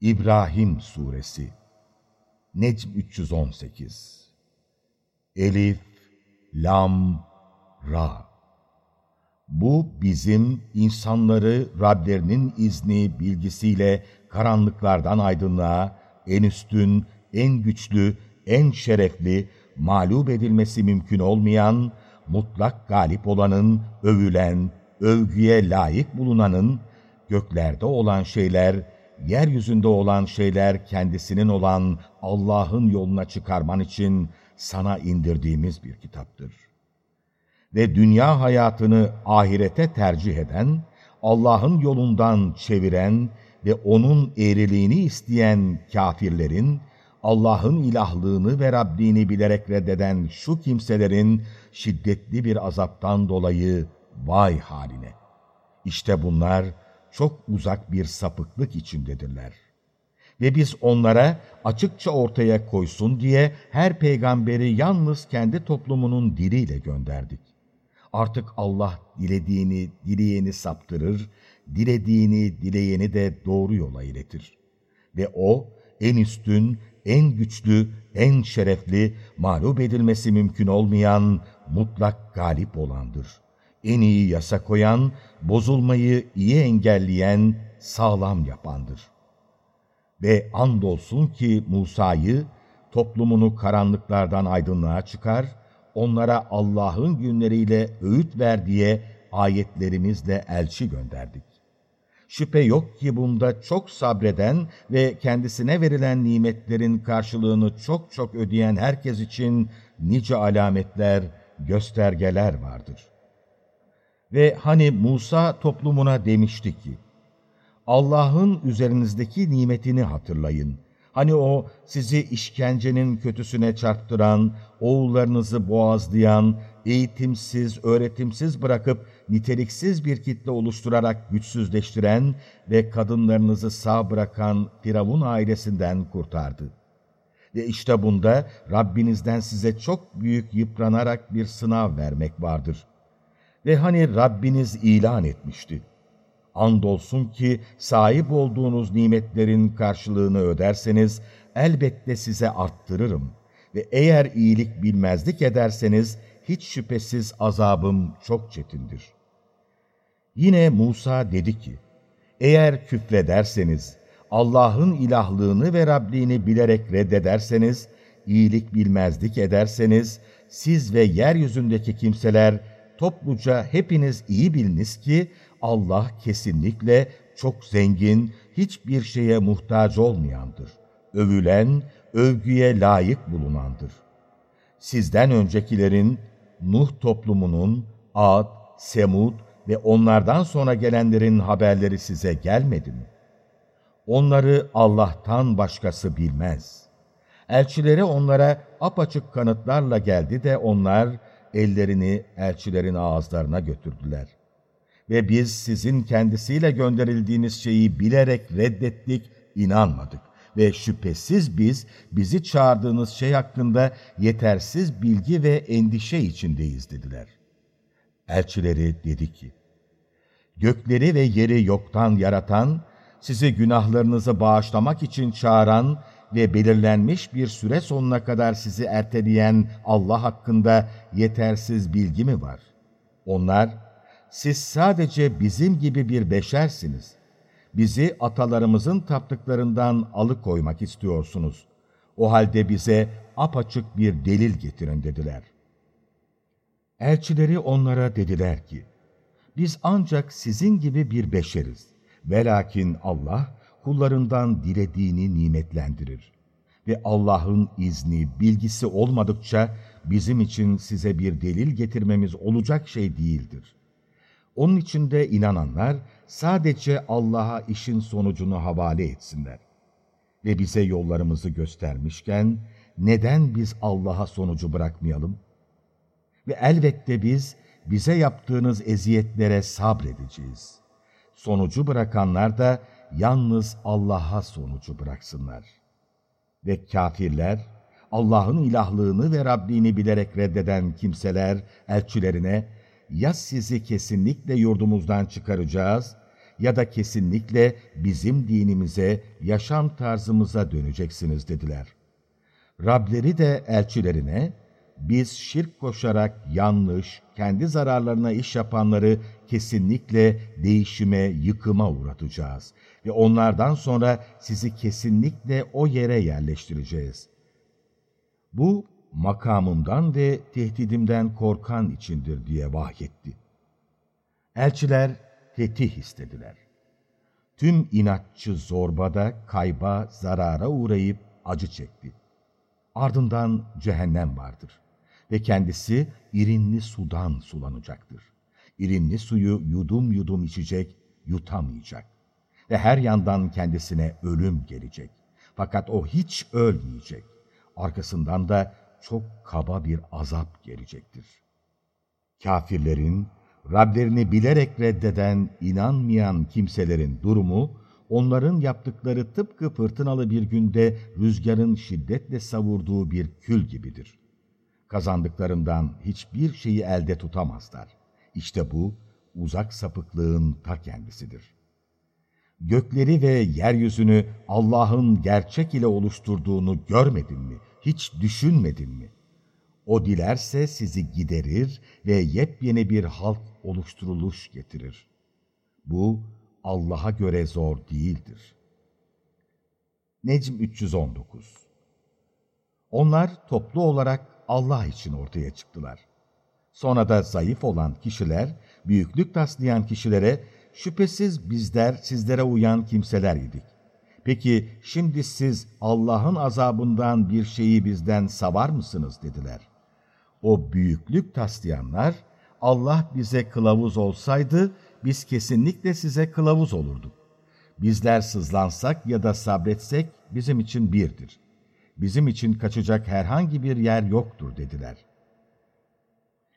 İbrahim Suresi Necm 318 Elif, Lam, Ra. Bu bizim insanları Rablerinin izni, bilgisiyle karanlıklardan aydınlığa, en üstün, en güçlü, en şerefli, mağlup edilmesi mümkün olmayan, mutlak galip olanın, övülen, övgüye layık bulunanın, göklerde olan şeyler, yeryüzünde olan şeyler kendisinin olan Allah'ın yoluna çıkarman için sana indirdiğimiz bir kitaptır. Ve dünya hayatını ahirete tercih eden, Allah'ın yolundan çeviren ve O'nun eğriliğini isteyen kafirlerin, Allah'ın ilahlığını ve Rabbini bilerek reddeden şu kimselerin şiddetli bir azaptan dolayı vay haline. İşte bunlar, çok uzak bir sapıklık içindedirler. Ve biz onlara açıkça ortaya koysun diye her peygamberi yalnız kendi toplumunun diliyle gönderdik. Artık Allah dilediğini dileyeni saptırır, dilediğini dileyeni de doğru yola iletir. Ve O en üstün, en güçlü, en şerefli, mağlup edilmesi mümkün olmayan mutlak galip olandır.'' En iyi yasa koyan, bozulmayı iyi engelleyen, sağlam yapandır. Ve andolsun ki Musa'yı, toplumunu karanlıklardan aydınlığa çıkar, onlara Allah'ın günleriyle öğüt ver diye ayetlerimizle elçi gönderdik. Şüphe yok ki bunda çok sabreden ve kendisine verilen nimetlerin karşılığını çok çok ödeyen herkes için nice alametler, göstergeler vardır.'' Ve hani Musa toplumuna demişti ki, Allah'ın üzerinizdeki nimetini hatırlayın. Hani o sizi işkencenin kötüsüne çarptıran, oğullarınızı boğazlayan, eğitimsiz, öğretimsiz bırakıp niteliksiz bir kitle oluşturarak güçsüzleştiren ve kadınlarınızı sağ bırakan Firavun ailesinden kurtardı. Ve işte bunda Rabbinizden size çok büyük yıpranarak bir sınav vermek vardır.'' Ve hani Rabbiniz ilan etmişti. Andolsun ki sahip olduğunuz nimetlerin karşılığını öderseniz elbette size arttırırım. Ve eğer iyilik bilmezlik ederseniz hiç şüphesiz azabım çok çetindir. Yine Musa dedi ki, eğer küfrederseniz, Allah'ın ilahlığını ve Rabbini bilerek reddederseniz, iyilik bilmezlik ederseniz, siz ve yeryüzündeki kimseler topluca hepiniz iyi biliniz ki Allah kesinlikle çok zengin, hiçbir şeye muhtaç olmayandır. Övülen, övgüye layık bulunandır. Sizden öncekilerin, Nuh toplumunun, Ad, Semud ve onlardan sonra gelenlerin haberleri size gelmedi mi? Onları Allah'tan başkası bilmez. Elçileri onlara apaçık kanıtlarla geldi de onlar, ellerini elçilerin ağızlarına götürdüler. Ve biz sizin kendisiyle gönderildiğiniz şeyi bilerek reddettik, inanmadık. Ve şüphesiz biz, bizi çağırdığınız şey hakkında yetersiz bilgi ve endişe içindeyiz dediler. Elçileri dedi ki, Gökleri ve yeri yoktan yaratan, sizi günahlarınızı bağışlamak için çağıran ve belirlenmiş bir süre sonuna kadar sizi erteleyen Allah hakkında yetersiz bilgi mi var? Onlar, siz sadece bizim gibi bir beşersiniz. Bizi atalarımızın taptıklarından alıkoymak istiyorsunuz. O halde bize apaçık bir delil getirin dediler. Elçileri onlara dediler ki, biz ancak sizin gibi bir beşeriz. Velakin Allah, kullarından dilediğini nimetlendirir. Ve Allah'ın izni, bilgisi olmadıkça bizim için size bir delil getirmemiz olacak şey değildir. Onun için de inananlar sadece Allah'a işin sonucunu havale etsinler. Ve bize yollarımızı göstermişken neden biz Allah'a sonucu bırakmayalım? Ve elbette biz bize yaptığınız eziyetlere sabredeceğiz. Sonucu bırakanlar da yalnız Allah'a sonucu bıraksınlar. Ve kafirler, Allah'ın ilahlığını ve Rabbini bilerek reddeden kimseler elçilerine, ya sizi kesinlikle yurdumuzdan çıkaracağız ya da kesinlikle bizim dinimize, yaşam tarzımıza döneceksiniz dediler. Rableri de elçilerine, biz şirk koşarak yanlış, kendi zararlarına iş yapanları kesinlikle değişime, yıkıma uğratacağız. Ve onlardan sonra sizi kesinlikle o yere yerleştireceğiz. Bu makamımdan ve tehdidimden korkan içindir diye vahyetti. Elçiler fetih istediler. Tüm inatçı zorbada kayba, zarara uğrayıp acı çekti. Ardından cehennem vardır ve kendisi irinli sudan sulanacaktır. İrinli suyu yudum yudum içecek, yutamayacak. Ve her yandan kendisine ölüm gelecek. Fakat o hiç ölmeyecek. Arkasından da çok kaba bir azap gelecektir. Kafirlerin, Rablerini bilerek reddeden, inanmayan kimselerin durumu, onların yaptıkları tıpkı fırtınalı bir günde rüzgarın şiddetle savurduğu bir kül gibidir. Kazandıklarından hiçbir şeyi elde tutamazlar. İşte bu, uzak sapıklığın ta kendisidir. Gökleri ve yeryüzünü Allah'ın gerçek ile oluşturduğunu görmedin mi? Hiç düşünmedin mi? O dilerse sizi giderir ve yepyeni bir halk oluşturuluş getirir. Bu Allah'a göre zor değildir. Necm 319 Onlar toplu olarak Allah için ortaya çıktılar. Sonra da zayıf olan kişiler, büyüklük taslayan kişilere, şüphesiz bizler sizlere uyan kimseler idik. Peki şimdi siz Allah'ın azabından bir şeyi bizden savar mısınız dediler. O büyüklük taslayanlar, Allah bize kılavuz olsaydı biz kesinlikle size kılavuz olurduk. Bizler sızlansak ya da sabretsek bizim için birdir. Bizim için kaçacak herhangi bir yer yoktur dediler.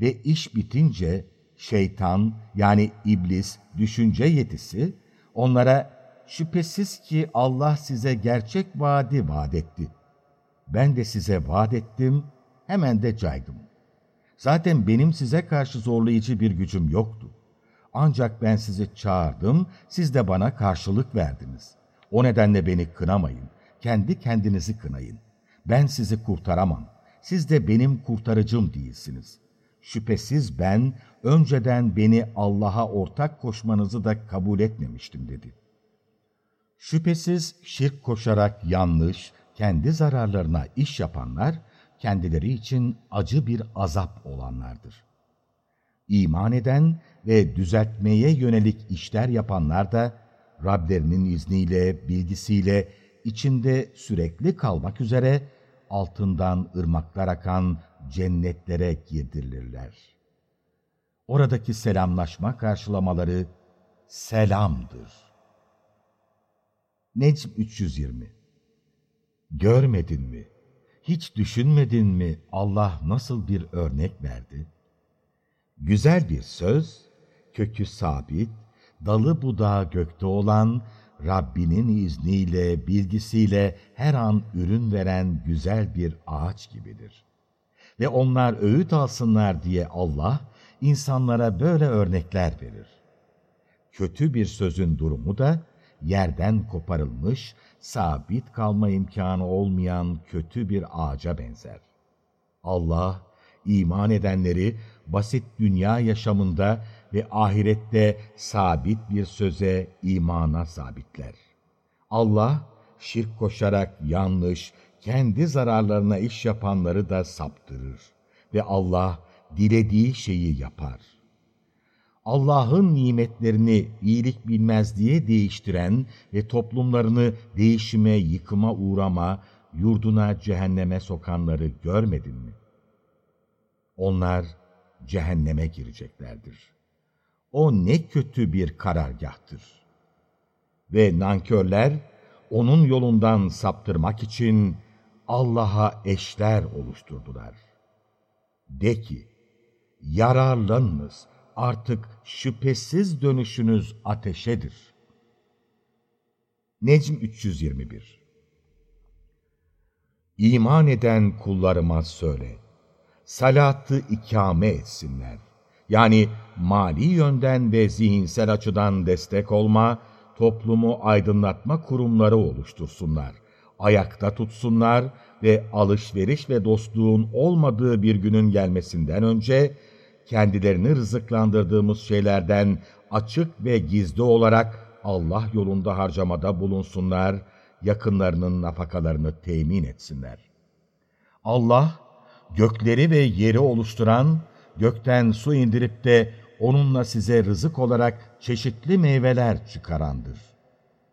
Ve iş bitince şeytan yani iblis düşünce yetisi onlara şüphesiz ki Allah size gerçek vaadi vaat etti. Ben de size vaat ettim, hemen de caydım. Zaten benim size karşı zorlayıcı bir gücüm yoktu. Ancak ben sizi çağırdım, siz de bana karşılık verdiniz. O nedenle beni kınamayın, kendi kendinizi kınayın. Ben sizi kurtaramam, siz de benim kurtarıcım değilsiniz. Şüphesiz ben önceden beni Allah'a ortak koşmanızı da kabul etmemiştim dedi. Şüphesiz şirk koşarak yanlış, kendi zararlarına iş yapanlar, kendileri için acı bir azap olanlardır. İman eden ve düzeltmeye yönelik işler yapanlar da Rablerinin izniyle, bilgisiyle içinde sürekli kalmak üzere altından ırmaklar akan cennetlere girdirilirler. Oradaki selamlaşma karşılamaları selamdır. Necm 320 Görmedin mi? Hiç düşünmedin mi Allah nasıl bir örnek verdi? Güzel bir söz, kökü sabit, dalı budağı gökte olan, Rabbinin izniyle, bilgisiyle her an ürün veren güzel bir ağaç gibidir. Ve onlar öğüt alsınlar diye Allah, insanlara böyle örnekler verir. Kötü bir sözün durumu da, yerden koparılmış, sabit kalma imkanı olmayan kötü bir ağaca benzer. Allah, iman edenleri basit dünya yaşamında ve ahirette sabit bir söze, imana sabitler. Allah, şirk koşarak yanlış, kendi zararlarına iş yapanları da saptırır. Ve Allah, dilediği şeyi yapar. Allah'ın nimetlerini iyilik bilmez diye değiştiren ve toplumlarını değişime, yıkıma uğrama, yurduna cehenneme sokanları görmedin mi? Onlar cehenneme gireceklerdir. O ne kötü bir karargahtır. Ve nankörler onun yolundan saptırmak için Allah'a eşler oluşturdular. De ki, yararlanınız, artık şüphesiz dönüşünüz ateşedir. Necm 321 İman eden kullarıma söyle, salatı ikame etsinler, Yani mali yönden ve zihinsel açıdan destek olma, toplumu aydınlatma kurumları oluştursunlar. Ayakta tutsunlar ve alışveriş ve dostluğun olmadığı bir günün gelmesinden önce kendilerini rızıklandırdığımız şeylerden açık ve gizli olarak Allah yolunda harcamada bulunsunlar, yakınlarının nafakalarını temin etsinler. Allah, gökleri ve yeri oluşturan, gökten su indirip de onunla size rızık olarak çeşitli meyveler çıkarandır.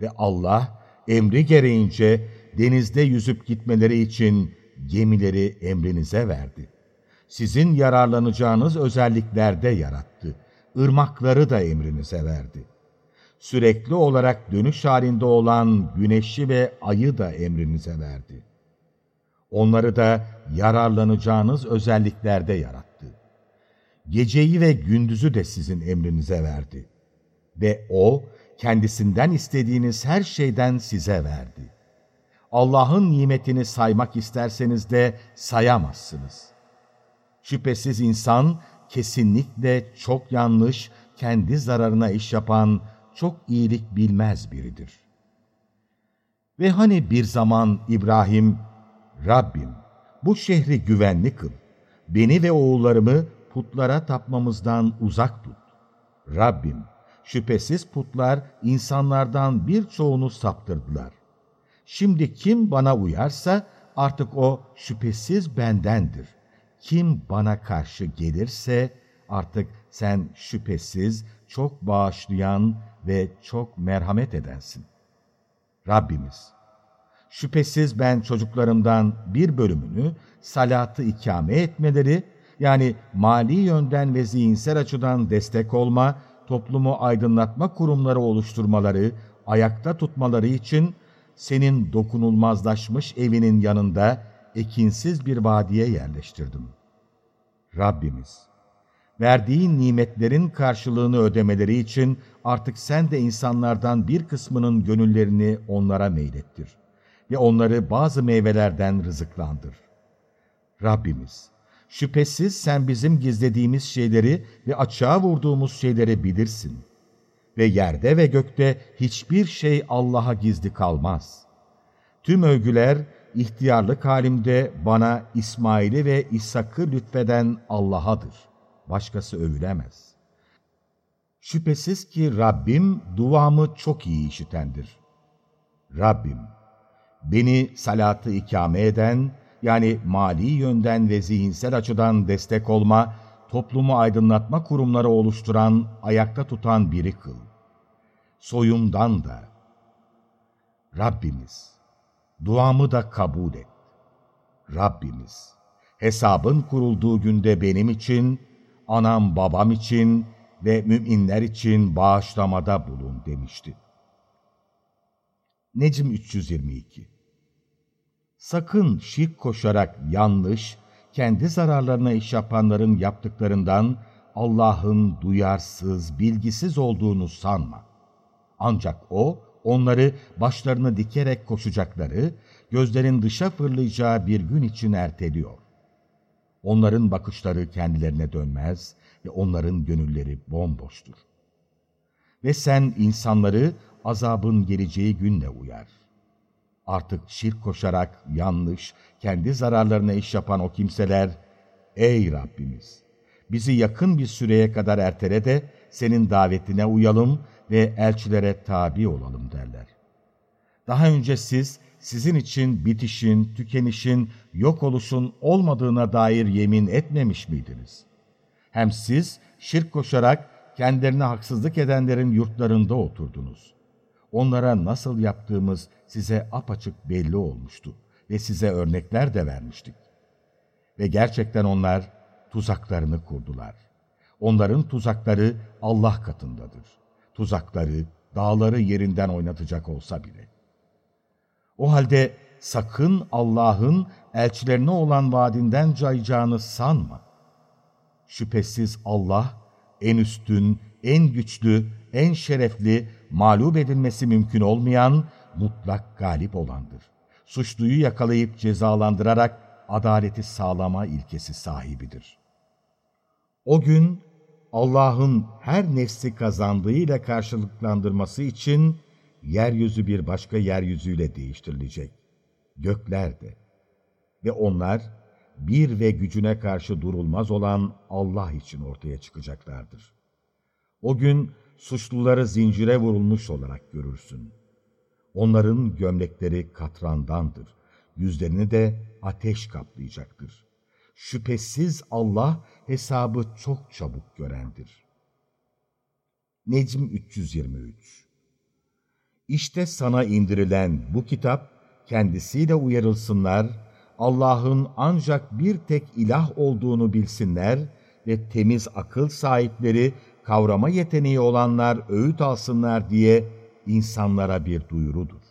Ve Allah, emri gereğince denizde yüzüp gitmeleri için gemileri emrinize verdi. Sizin yararlanacağınız özelliklerde yarattı. Irmakları da emrinize verdi. Sürekli olarak dönüş halinde olan güneşi ve ayı da emrinize verdi. Onları da yararlanacağınız özelliklerde yarattı. Geceyi ve gündüzü de sizin emrinize verdi. Ve O, kendisinden istediğiniz her şeyden size verdi. Allah'ın nimetini saymak isterseniz de sayamazsınız. Şüphesiz insan kesinlikle çok yanlış, kendi zararına iş yapan, çok iyilik bilmez biridir. Ve hani bir zaman İbrahim, Rabbim bu şehri güvenli kıl, beni ve oğullarımı putlara tapmamızdan uzak tut. Rabbim, şüphesiz putlar insanlardan birçoğunu saptırdılar. Şimdi kim bana uyarsa artık o şüphesiz bendendir. Kim bana karşı gelirse artık sen şüphesiz çok bağışlayan ve çok merhamet edensin. Rabbimiz, şüphesiz ben çocuklarımdan bir bölümünü salatı ikame etmeleri, yani mali yönden ve zihinsel açıdan destek olma, toplumu aydınlatma kurumları oluşturmaları, ayakta tutmaları için senin dokunulmazlaşmış evinin yanında ekinsiz bir vadiye yerleştirdim. Rabbimiz, verdiğin nimetlerin karşılığını ödemeleri için artık sen de insanlardan bir kısmının gönüllerini onlara meylettir ve onları bazı meyvelerden rızıklandır. Rabbimiz, şüphesiz sen bizim gizlediğimiz şeyleri ve açığa vurduğumuz şeyleri bilirsin. Ve yerde ve gökte hiçbir şey Allah'a gizli kalmaz. Tüm övgüler, ihtiyarlık halimde bana İsmail'i ve İshak'ı lütfeden Allah'adır. Başkası övülemez. Şüphesiz ki Rabbim duamı çok iyi işitendir. Rabbim, beni salatı ikame eden, yani mali yönden ve zihinsel açıdan destek olma, toplumu aydınlatma kurumları oluşturan, ayakta tutan biri kıl. Soyumdan da. Rabbimiz, duamı da kabul et. Rabbimiz, hesabın kurulduğu günde benim için, anam babam için ve müminler için bağışlamada bulun demişti. Necm 322 Sakın şirk koşarak yanlış, kendi zararlarına iş yapanların yaptıklarından Allah'ın duyarsız, bilgisiz olduğunu sanma. Ancak O, onları başlarını dikerek koşacakları, gözlerin dışa fırlayacağı bir gün için erteliyor. Onların bakışları kendilerine dönmez ve onların gönülleri bomboştur. Ve sen insanları azabın geleceği günle uyar. Artık şirk koşarak yanlış, kendi zararlarına iş yapan o kimseler, ''Ey Rabbimiz, bizi yakın bir süreye kadar ertele de senin davetine uyalım ve elçilere tabi olalım.'' derler. Daha önce siz, sizin için bitişin, tükenişin, yok oluşun olmadığına dair yemin etmemiş miydiniz? Hem siz şirk koşarak kendilerine haksızlık edenlerin yurtlarında oturdunuz. Onlara nasıl yaptığımız size apaçık belli olmuştu ve size örnekler de vermiştik. Ve gerçekten onlar tuzaklarını kurdular. Onların tuzakları Allah katındadır. Tuzakları dağları yerinden oynatacak olsa bile. O halde sakın Allah'ın elçilerine olan vaadinden cayacağını sanma. Şüphesiz Allah en üstün, en güçlü, en şerefli, mağlup edilmesi mümkün olmayan, mutlak galip olandır. Suçluyu yakalayıp cezalandırarak adaleti sağlama ilkesi sahibidir. O gün Allah'ın her nefsi kazandığıyla karşılıklandırması için yeryüzü bir başka yeryüzüyle değiştirilecek. Gökler de. Ve onlar bir ve gücüne karşı durulmaz olan Allah için ortaya çıkacaklardır. O gün suçluları zincire vurulmuş olarak görürsün. Onların gömlekleri katrandandır. Yüzlerini de ateş kaplayacaktır. Şüphesiz Allah hesabı çok çabuk görendir. Necm 323 İşte sana indirilen bu kitap, kendisiyle uyarılsınlar, Allah'ın ancak bir tek ilah olduğunu bilsinler ve temiz akıl sahipleri, kavrama yeteneği olanlar öğüt alsınlar diye insanlara bir duyurudur.